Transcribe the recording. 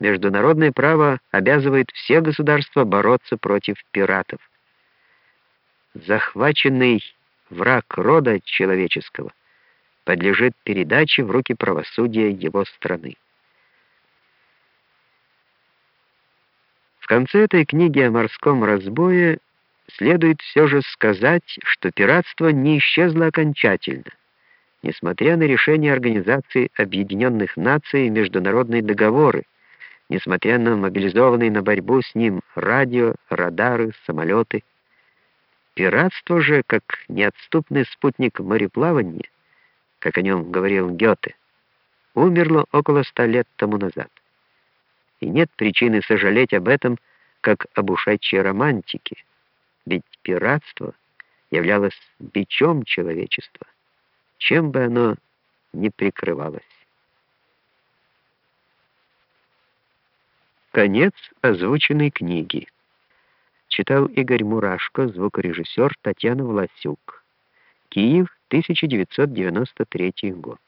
Международное право обязывает все государства бороться против пиратов. Захваченный враг рода человеческого подлежит передаче в руки правосудия его страны. В конце этой книги о морском разбое следует все же сказать, что пиратство не исчезло окончательно, несмотря на решение Организации Объединенных Наций и международные договоры, несмотря на мобилизованные на борьбу с ним радио, радары, самолеты. Пиратство же, как неотступный спутник мореплавания, как о нем говорил Гёте, умерло около ста лет тому назад. И нет причины сожалеть об этом, как об ушедшей романтике, ведь пиратство являлось бичом человечества, чем бы оно ни прикрывалось. Конец озвученной книги. Читал Игорь Мурашко, звукорежиссер Татьяна Власюк. Киев, 1993 год.